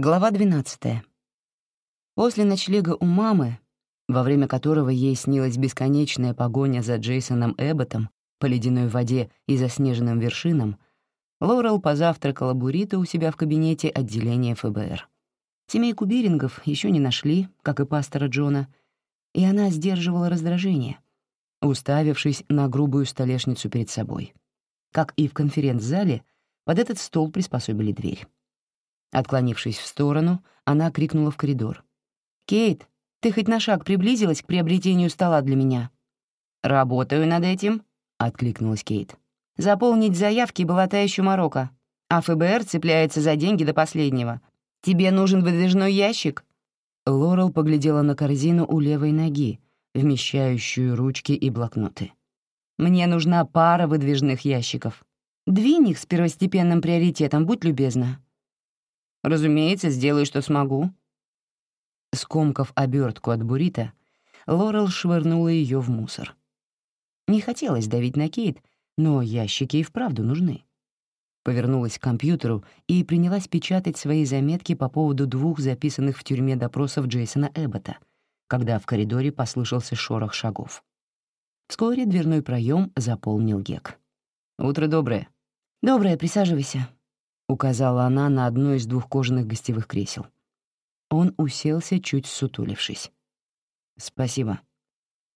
Глава 12. После ночлега у мамы, во время которого ей снилась бесконечная погоня за Джейсоном Эбботом по ледяной воде и заснеженным вершинам, Лорел позавтракала буррито у себя в кабинете отделения ФБР. Семейку Бирингов еще не нашли, как и пастора Джона, и она сдерживала раздражение, уставившись на грубую столешницу перед собой. Как и в конференц-зале, под этот стол приспособили дверь. Отклонившись в сторону, она крикнула в коридор. «Кейт, ты хоть на шаг приблизилась к приобретению стола для меня?» «Работаю над этим», — откликнулась Кейт. «Заполнить заявки была та еще морока, а ФБР цепляется за деньги до последнего. Тебе нужен выдвижной ящик?» Лорел поглядела на корзину у левой ноги, вмещающую ручки и блокноты. «Мне нужна пара выдвижных ящиков. Двинь их с первостепенным приоритетом, будь любезна». «Разумеется, сделаю, что смогу». Скомкав обертку от бурита, Лорел швырнула ее в мусор. Не хотелось давить на Кейт, но ящики и вправду нужны. Повернулась к компьютеру и принялась печатать свои заметки по поводу двух записанных в тюрьме допросов Джейсона Эббота, когда в коридоре послышался шорох шагов. Вскоре дверной проем заполнил Гек. «Утро доброе». «Доброе, присаживайся», — указала она на одно из двух кожаных гостевых кресел. Он уселся, чуть сутулившись. «Спасибо.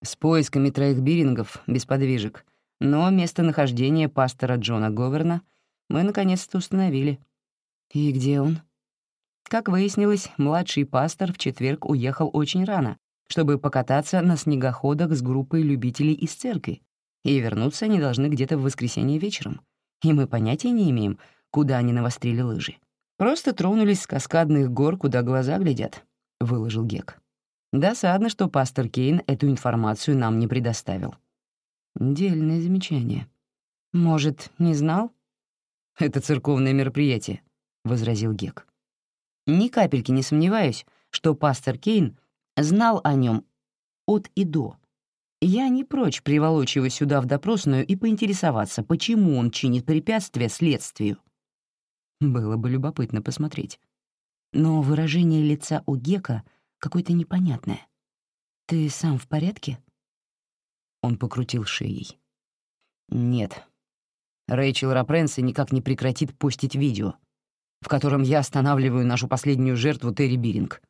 С поисками троих бирингов без подвижек, но местонахождение пастора Джона Говерна мы наконец-то установили». «И где он?» Как выяснилось, младший пастор в четверг уехал очень рано, чтобы покататься на снегоходах с группой любителей из церкви, и вернуться они должны где-то в воскресенье вечером. И мы понятия не имеем, куда они навострили лыжи. Просто тронулись с каскадных гор, куда глаза глядят», — выложил Гек. «Досадно, что пастор Кейн эту информацию нам не предоставил». Дельное замечание. «Может, не знал?» «Это церковное мероприятие», — возразил Гек. «Ни капельки не сомневаюсь, что пастор Кейн знал о нем от и до. Я не прочь приволочь его сюда в допросную и поинтересоваться, почему он чинит препятствия следствию. Было бы любопытно посмотреть. Но выражение лица у Гека какое-то непонятное. «Ты сам в порядке?» Он покрутил шеей. «Нет. Рэйчел Рапренси никак не прекратит постить видео, в котором я останавливаю нашу последнюю жертву Терри Биринг».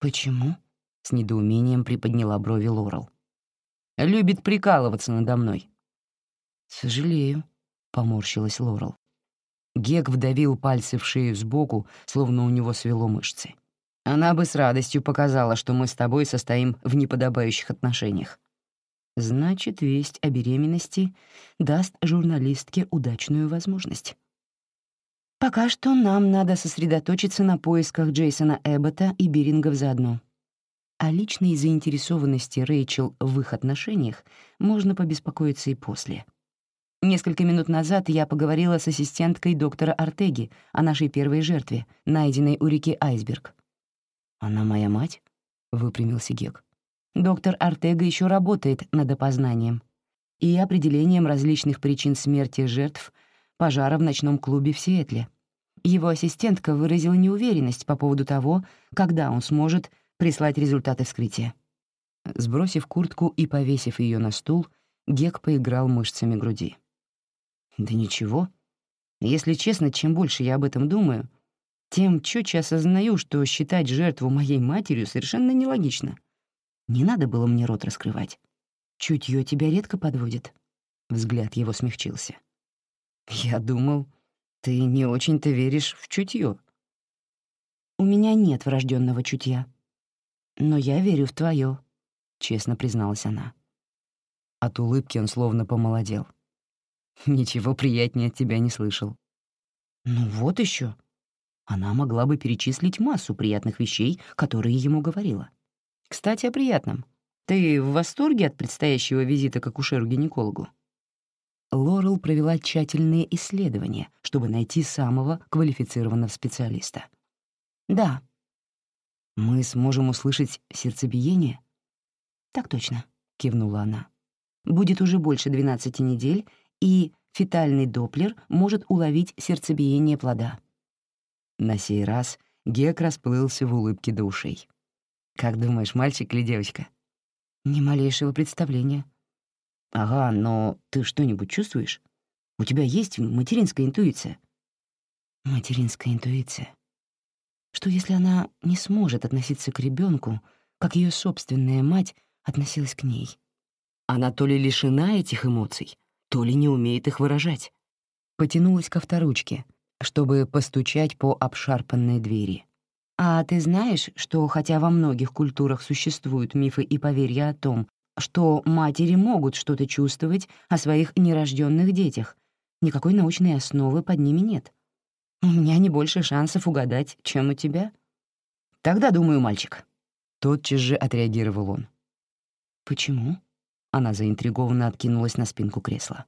«Почему?» — с недоумением приподняла брови Лорел. «Любит прикалываться надо мной». «Сожалею», — поморщилась Лорел. Гек вдавил пальцы в шею сбоку, словно у него свело мышцы. Она бы с радостью показала, что мы с тобой состоим в неподобающих отношениях. Значит, весть о беременности даст журналистке удачную возможность. Пока что нам надо сосредоточиться на поисках Джейсона Эббота и Бирингов заодно. О личной заинтересованности Рэйчел в их отношениях можно побеспокоиться и после — Несколько минут назад я поговорила с ассистенткой доктора Артеги о нашей первой жертве, найденной у реки Айсберг. «Она моя мать?» — выпрямился Гек. «Доктор Артега еще работает над опознанием и определением различных причин смерти жертв пожара в ночном клубе в Сиэтле. Его ассистентка выразила неуверенность по поводу того, когда он сможет прислать результаты вскрытия». Сбросив куртку и повесив ее на стул, Гек поиграл мышцами груди. Да ничего. Если честно, чем больше я об этом думаю, тем четче осознаю, что считать жертву моей матерью совершенно нелогично. Не надо было мне рот раскрывать. Чутье тебя редко подводит. Взгляд его смягчился. Я думал, ты не очень-то веришь в чутье. У меня нет врожденного чутья. Но я верю в твое, честно призналась она. От улыбки он словно помолодел. Ничего приятнее от тебя не слышал. Ну вот еще. Она могла бы перечислить массу приятных вещей, которые ему говорила. Кстати, о приятном. Ты в восторге от предстоящего визита к акушеру-гинекологу? Лорел провела тщательные исследования, чтобы найти самого квалифицированного специалиста. «Да». «Мы сможем услышать сердцебиение?» «Так точно», — кивнула она. «Будет уже больше 12 недель, и фетальный доплер может уловить сердцебиение плода. На сей раз Гек расплылся в улыбке до ушей. «Как думаешь, мальчик или девочка?» «Ни малейшего представления». «Ага, но ты что-нибудь чувствуешь? У тебя есть материнская интуиция?» «Материнская интуиция. Что если она не сможет относиться к ребенку, как ее собственная мать относилась к ней?» Она то ли лишена этих эмоций, то ли не умеет их выражать. Потянулась к авторучке, чтобы постучать по обшарпанной двери. «А ты знаешь, что хотя во многих культурах существуют мифы и поверья о том, что матери могут что-то чувствовать о своих нерожденных детях, никакой научной основы под ними нет. У меня не больше шансов угадать, чем у тебя». «Тогда, думаю, мальчик». Тотчас же отреагировал он. «Почему?» Она заинтригованно откинулась на спинку кресла.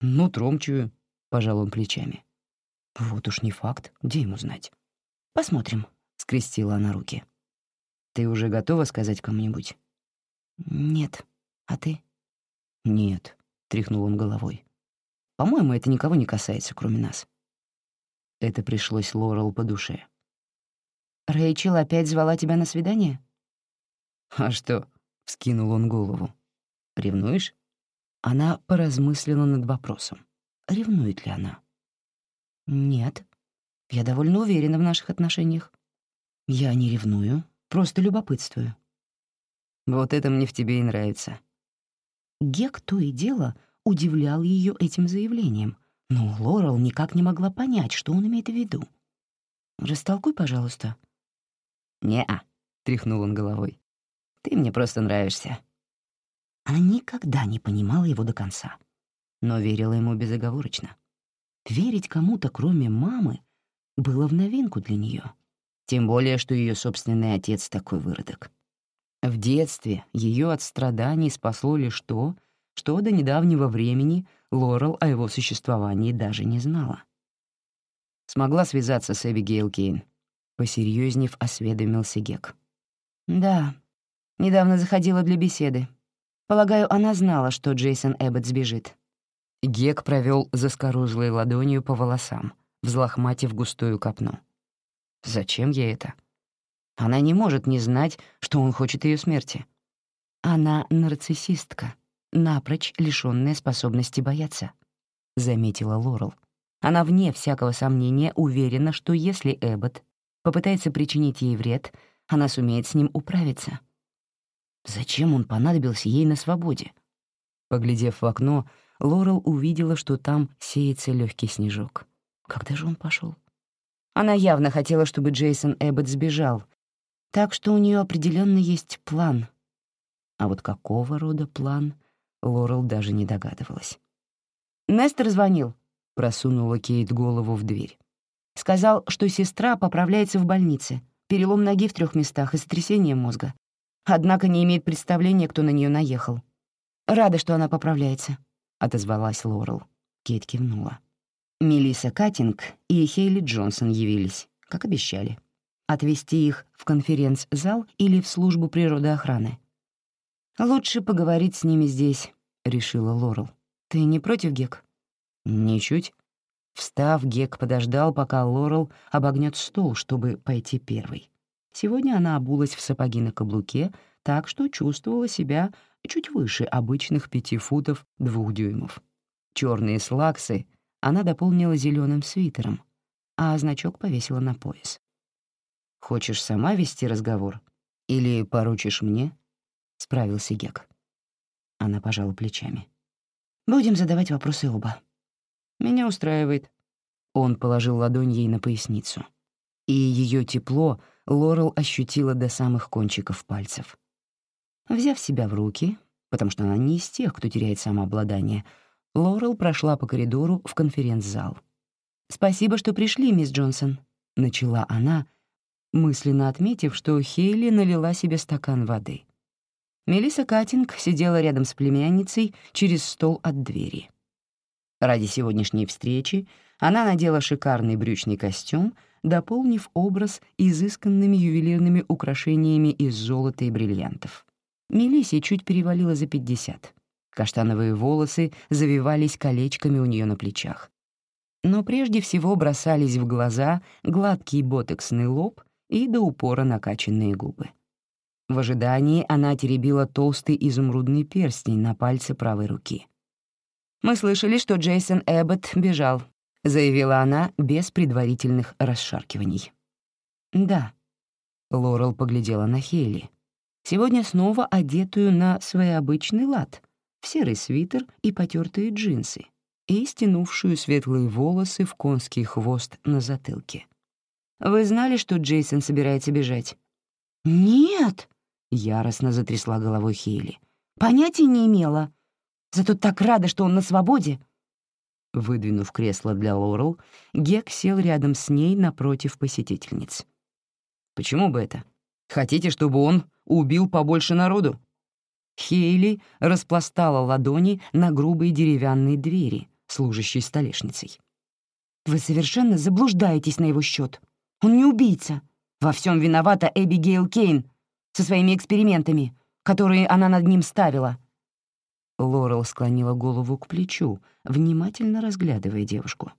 «Ну, тромчую», — пожал он плечами. «Вот уж не факт, где ему знать?» «Посмотрим», — скрестила она руки. «Ты уже готова сказать кому-нибудь?» «Нет. А ты?» «Нет», — тряхнул он головой. «По-моему, это никого не касается, кроме нас». Это пришлось Лорел по душе. «Рэйчел опять звала тебя на свидание?» «А что?» — вскинул он голову. «Ревнуешь?» Она поразмыслила над вопросом. Ревнует ли она? «Нет. Я довольно уверена в наших отношениях. Я не ревную, просто любопытствую». «Вот это мне в тебе и нравится». Гек то и дело удивлял ее этим заявлением, но Лорел никак не могла понять, что он имеет в виду. «Растолкуй, пожалуйста». «Не-а», — тряхнул он головой. «Ты мне просто нравишься». Она никогда не понимала его до конца, но верила ему безоговорочно. Верить кому-то, кроме мамы, было в новинку для нее. Тем более, что ее собственный отец такой выродок. В детстве ее от страданий спасло лишь то, что до недавнего времени Лорел о его существовании даже не знала. Смогла связаться с Эбигейл Кейн. Посерьезнев осведомился Гек. «Да, недавно заходила для беседы. Полагаю, она знала, что Джейсон Эббот сбежит. Гек провел заскорузлой ладонью по волосам, взлохматив густую копну. Зачем ей это? Она не может не знать, что он хочет ее смерти. Она нарциссистка, напрочь лишённая способности бояться, — заметила Лорел. Она вне всякого сомнения уверена, что если Эббот попытается причинить ей вред, она сумеет с ним управиться. Зачем он понадобился ей на свободе? Поглядев в окно, Лорел увидела, что там сеется легкий снежок. Когда же он пошел? Она явно хотела, чтобы Джейсон Эббот сбежал, так что у нее определенно есть план. А вот какого рода план, Лорел даже не догадывалась. «Нестер звонил», — просунула Кейт голову в дверь. «Сказал, что сестра поправляется в больнице, перелом ноги в трех местах и сотрясение мозга однако не имеет представления, кто на нее наехал. «Рада, что она поправляется», — отозвалась Лорел. Кейт кивнула. Мелисса Каттинг и Хейли Джонсон явились, как обещали. Отвезти их в конференц-зал или в службу природоохраны. «Лучше поговорить с ними здесь», — решила Лорел. «Ты не против, Гек?» «Ничуть». Встав, Гек подождал, пока Лорел обогнет стол, чтобы пойти первой. Сегодня она обулась в сапоги на каблуке, так что чувствовала себя чуть выше обычных пяти футов двух дюймов. Черные слаксы она дополнила зеленым свитером, а значок повесила на пояс. «Хочешь сама вести разговор? Или поручишь мне?» — справился Гек. Она пожала плечами. «Будем задавать вопросы оба». «Меня устраивает». Он положил ладонь ей на поясницу. И ее тепло — Лорел ощутила до самых кончиков пальцев. Взяв себя в руки, потому что она не из тех, кто теряет самообладание, Лорел прошла по коридору в конференц-зал. «Спасибо, что пришли, мисс Джонсон», — начала она, мысленно отметив, что Хейли налила себе стакан воды. Мелисса Каттинг сидела рядом с племянницей через стол от двери. Ради сегодняшней встречи она надела шикарный брючный костюм — дополнив образ изысканными ювелирными украшениями из золота и бриллиантов. Мелиссе чуть перевалило за пятьдесят. Каштановые волосы завивались колечками у нее на плечах. Но прежде всего бросались в глаза гладкий ботексный лоб и до упора накачанные губы. В ожидании она теребила толстый изумрудный перстень на пальце правой руки. «Мы слышали, что Джейсон Эббот бежал», — заявила она без предварительных расшаркиваний. «Да». Лорел поглядела на Хейли. Сегодня снова одетую на своеобычный лад, в серый свитер и потертые джинсы, и стянувшую светлые волосы в конский хвост на затылке. «Вы знали, что Джейсон собирается бежать?» «Нет!» — яростно затрясла головой Хейли. «Понятия не имела. Зато так рада, что он на свободе». Выдвинув кресло для Лорел, Гек сел рядом с ней напротив посетительниц. «Почему бы это? Хотите, чтобы он убил побольше народу?» Хейли распластала ладони на грубой деревянной двери, служащей столешницей. «Вы совершенно заблуждаетесь на его счет. Он не убийца. Во всем виновата Эбигейл Кейн со своими экспериментами, которые она над ним ставила». Лорел склонила голову к плечу, внимательно разглядывая девушку.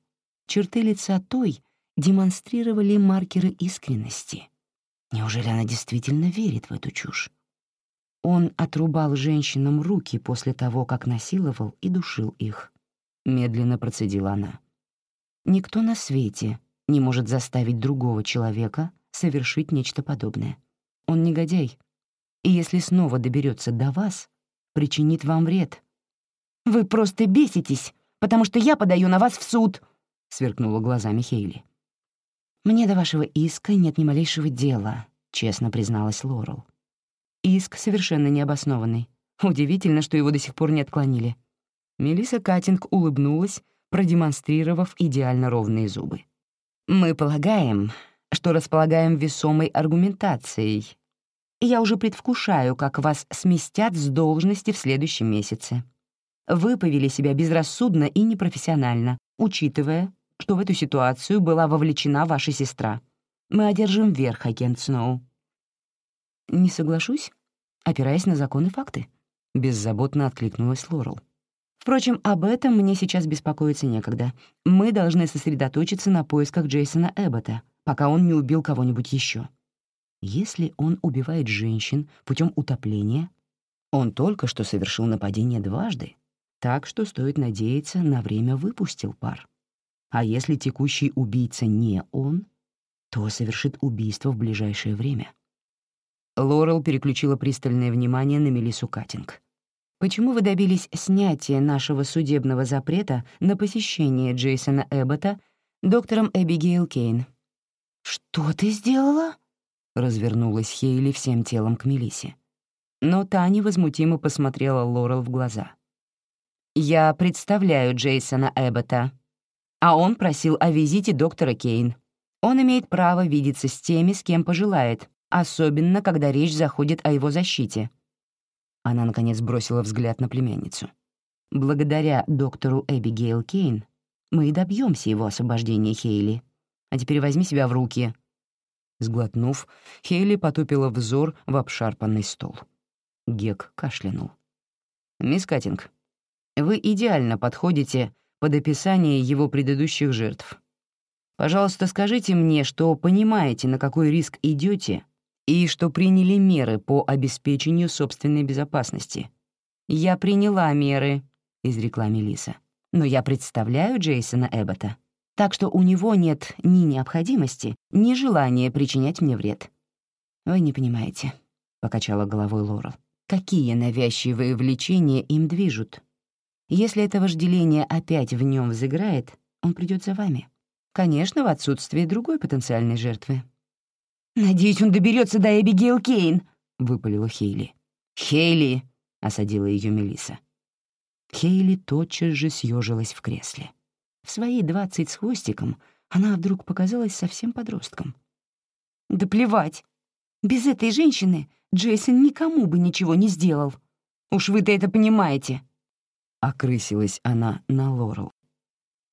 Черты лица той демонстрировали маркеры искренности. Неужели она действительно верит в эту чушь? Он отрубал женщинам руки после того, как насиловал и душил их. Медленно процедила она. Никто на свете не может заставить другого человека совершить нечто подобное. Он негодяй. И если снова доберется до вас, причинит вам вред. «Вы просто беситесь, потому что я подаю на вас в суд», — сверкнула глазами Хейли. «Мне до вашего иска нет ни малейшего дела», — честно призналась Лорел. Иск совершенно необоснованный. Удивительно, что его до сих пор не отклонили. Мелисса Катинг улыбнулась, продемонстрировав идеально ровные зубы. «Мы полагаем, что располагаем весомой аргументацией. Я уже предвкушаю, как вас сместят с должности в следующем месяце. Вы повели себя безрассудно и непрофессионально, учитывая, что в эту ситуацию была вовлечена ваша сестра. Мы одержим верх, агент Сноу». «Не соглашусь, опираясь на законы факты», — беззаботно откликнулась Лорел. «Впрочем, об этом мне сейчас беспокоиться некогда. Мы должны сосредоточиться на поисках Джейсона Эббота, пока он не убил кого-нибудь еще. Если он убивает женщин путем утопления, он только что совершил нападение дважды, так что стоит надеяться, на время выпустил пар. А если текущий убийца не он, то совершит убийство в ближайшее время. Лорел переключила пристальное внимание на Мелису Катинг. «Почему вы добились снятия нашего судебного запрета на посещение Джейсона Эббота доктором Эбигейл Кейн?» «Что ты сделала?» — развернулась Хейли всем телом к Мелисе. Но та невозмутимо посмотрела Лорел в глаза. «Я представляю Джейсона Эббота, а он просил о визите доктора Кейн. Он имеет право видеться с теми, с кем пожелает, особенно когда речь заходит о его защите. Она, наконец, бросила взгляд на племянницу. Благодаря доктору Эбигейл Кейн мы и добьемся его освобождения Хейли. А теперь возьми себя в руки. Сглотнув, Хейли потупила взор в обшарпанный стол. Гек кашлянул. «Мисс Каттинг, вы идеально подходите под описание его предыдущих жертв. Пожалуйста, скажите мне, что понимаете, на какой риск идете, и что приняли меры по обеспечению собственной безопасности. «Я приняла меры», — изрекла Мелиса. «Но я представляю Джейсона Эббота, так что у него нет ни необходимости, ни желания причинять мне вред». «Вы не понимаете», — покачала головой Лорел. «Какие навязчивые влечения им движут? Если это вожделение опять в нем взыграет, он придет за вами. Конечно, в отсутствие другой потенциальной жертвы. «Надеюсь, он доберется до Эбигейл Кейн», — выпалила Хейли. «Хейли!» — осадила ее Мелиса. Хейли тотчас же съежилась в кресле. В свои двадцать с хвостиком она вдруг показалась совсем подростком. «Да плевать! Без этой женщины Джейсон никому бы ничего не сделал. Уж вы-то это понимаете!» Окрысилась она на Лорел.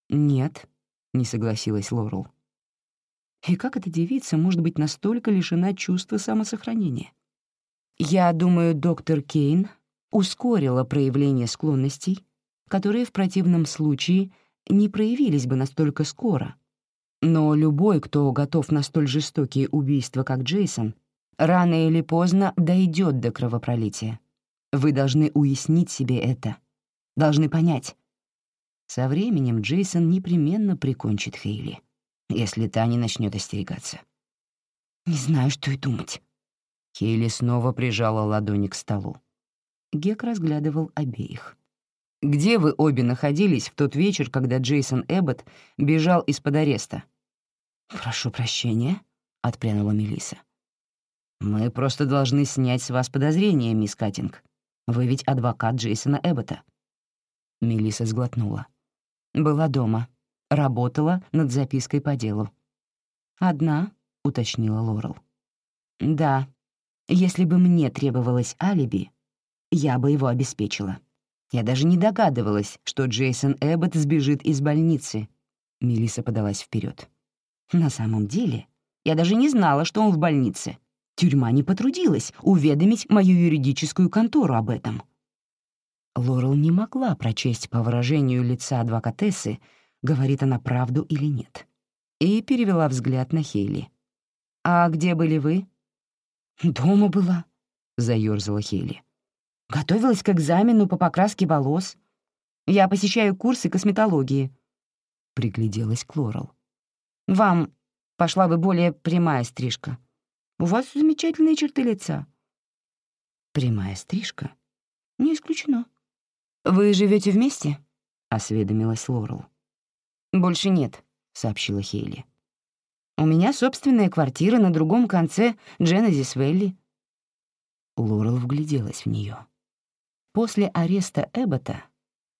«Нет», — не согласилась Лорел. И как эта девица может быть настолько лишена чувства самосохранения? Я думаю, доктор Кейн ускорила проявление склонностей, которые в противном случае не проявились бы настолько скоро. Но любой, кто готов на столь жестокие убийства, как Джейсон, рано или поздно дойдет до кровопролития. Вы должны уяснить себе это. Должны понять. Со временем Джейсон непременно прикончит Хейли, если та не начнет остерегаться. «Не знаю, что и думать». Хейли снова прижала ладони к столу. Гек разглядывал обеих. «Где вы обе находились в тот вечер, когда Джейсон Эббот бежал из-под ареста?» «Прошу прощения», — отпрянула Мелиса. «Мы просто должны снять с вас подозрения, мисс Каттинг. Вы ведь адвокат Джейсона Эббота». Мелиса сглотнула. «Была дома. Работала над запиской по делу». «Одна?» — уточнила Лорел. «Да. Если бы мне требовалось алиби, я бы его обеспечила. Я даже не догадывалась, что Джейсон Эббот сбежит из больницы». Мелиса подалась вперед. «На самом деле, я даже не знала, что он в больнице. Тюрьма не потрудилась уведомить мою юридическую контору об этом». Лорел не могла прочесть по выражению лица адвокатессы, говорит она правду или нет, и перевела взгляд на Хейли. «А где были вы?» «Дома была», — заёрзала Хейли. Готовилась к экзамену по покраске волос. Я посещаю курсы косметологии. Пригляделась Лорел. Вам пошла бы более прямая стрижка. У вас замечательные черты лица. Прямая стрижка? Не исключено. Вы живете вместе? Осведомилась Лорел. Больше нет, сообщила Хейли. У меня собственная квартира на другом конце Дженезис Вэлли. Лорел вгляделась в нее. После ареста Эббота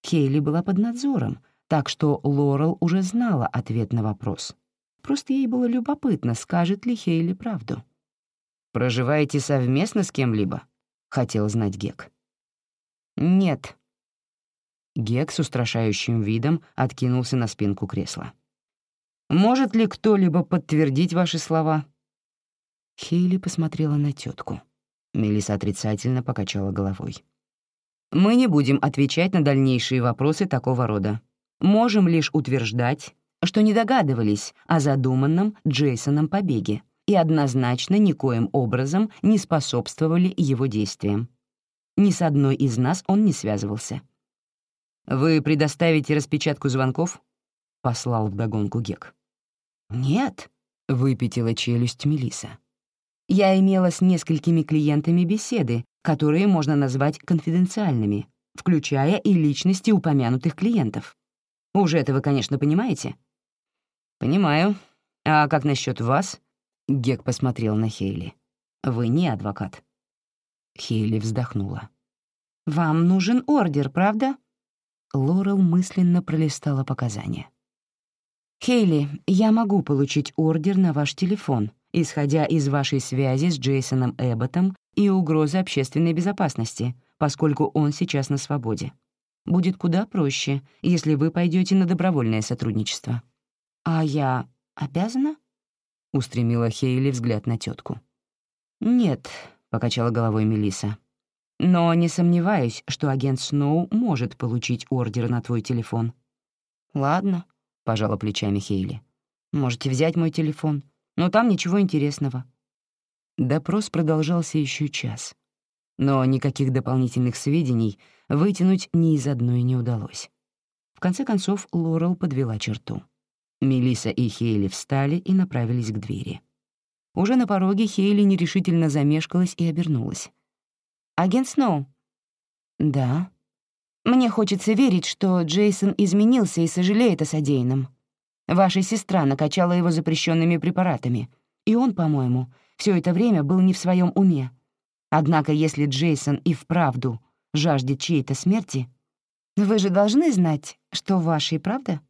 Хейли была под надзором, так что Лорел уже знала ответ на вопрос. Просто ей было любопытно, скажет ли Хейли правду. «Проживаете совместно с кем-либо?» — хотел знать Гек. «Нет». Гек с устрашающим видом откинулся на спинку кресла. «Может ли кто-либо подтвердить ваши слова?» Хейли посмотрела на тетку. Мелиса отрицательно покачала головой. Мы не будем отвечать на дальнейшие вопросы такого рода. Можем лишь утверждать, что не догадывались о задуманном Джейсоном побеге и однозначно никоим образом не способствовали его действиям. Ни с одной из нас он не связывался. «Вы предоставите распечатку звонков?» — послал вдогонку Гек. «Нет», — выпятила челюсть Мелиса. «Я имела с несколькими клиентами беседы, которые можно назвать конфиденциальными, включая и личности упомянутых клиентов. Уже это вы, конечно, понимаете? Понимаю. А как насчет вас? Гек посмотрел на Хейли. Вы не адвокат. Хейли вздохнула. «Вам нужен ордер, правда?» Лорел мысленно пролистала показания. «Хейли, я могу получить ордер на ваш телефон, исходя из вашей связи с Джейсоном Эбботом и угрозы общественной безопасности, поскольку он сейчас на свободе. Будет куда проще, если вы пойдете на добровольное сотрудничество. «А я обязана?» — устремила Хейли взгляд на тетку. «Нет», — покачала головой Мелиса. «Но не сомневаюсь, что агент Сноу может получить ордер на твой телефон». «Ладно», — пожала плечами Хейли. «Можете взять мой телефон, но там ничего интересного. Допрос продолжался еще час, но никаких дополнительных сведений вытянуть ни из одной не удалось. В конце концов, Лорел подвела черту. Мелиса и Хейли встали и направились к двери. Уже на пороге Хейли нерешительно замешкалась и обернулась. «Агент Сноу?» «Да». «Мне хочется верить, что Джейсон изменился и сожалеет о содеянном. Ваша сестра накачала его запрещенными препаратами, и он, по-моему, все это время был не в своем уме. Однако если Джейсон и вправду жаждет чьей-то смерти, вы же должны знать, что вашей, правда?